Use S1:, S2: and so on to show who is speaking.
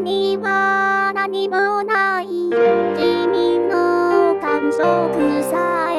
S1: には何もない。君の感触さえ